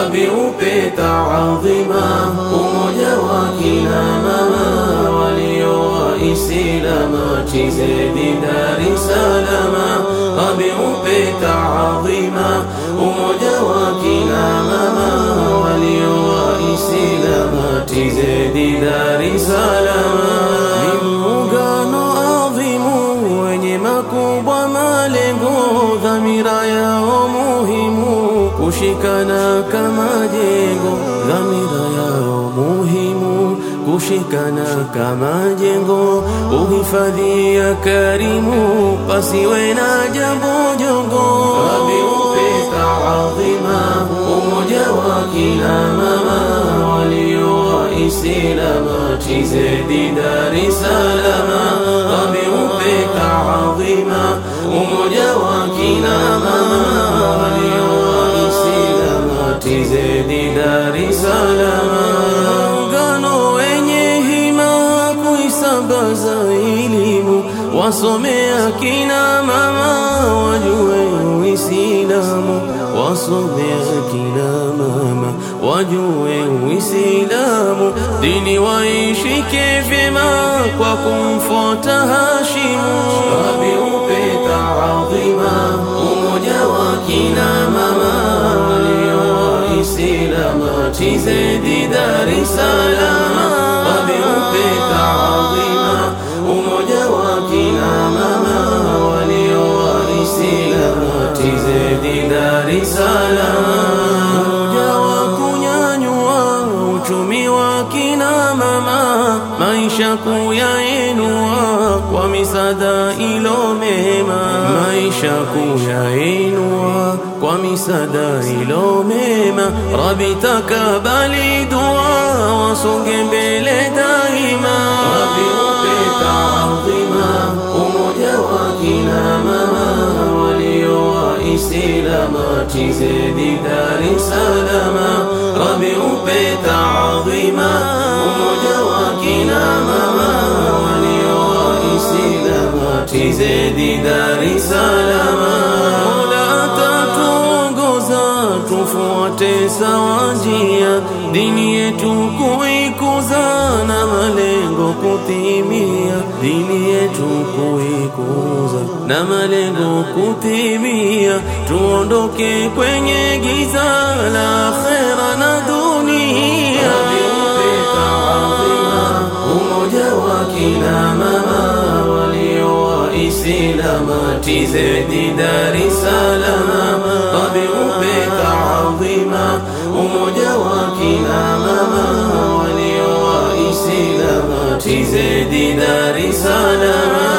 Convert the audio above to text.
ربي وبيت عظيم. Waislama chizedi Dar es Salaam. Rabi upe taadhima, umoja wa kina mama walio Waislama chizedi Dar es Salaam. Ni muungano adhimu wenye makubwa malengo, dhamira yao muhimu kushikana kama jengo, dhamira yao muhimu kushikana kama jengo, uhifadhia karimu, pasiwe na jambo jongo. Rabi upe taadhima, umoja wa kina mama walio Waislama chizedi Dar es elimu, wasomea kina mama wajue Uislamu, wasomea kina mama wajue Uislamu, dini waishike vyema kwa kumfuata Hashimu. Rabi upe taadhima, umoja kina mama walio Waislama chizedi Dar es. Chizedi Dar es Salaam. Umoja wa kunyanyua uchumi wa kina mama, maisha kuyainua kwa misada ilo mema, maisha kuyainua kwa misada ilo mema. Rabi takabali dua, wasonge mbele daima. Upe taadhima, umoja wa kina mama walio Waislama chizedi Dar es Salaam. Mola atatuongoza tufuate sawa njia, dini yetu kuikuza na malengo kutimia, tuondoke kwenye giza la akhera na dunia. Umoja wa kina mama waliowaisi na matize didari salama, tabiupeka adhima, umoja wa kina mama waliowaisi didari salama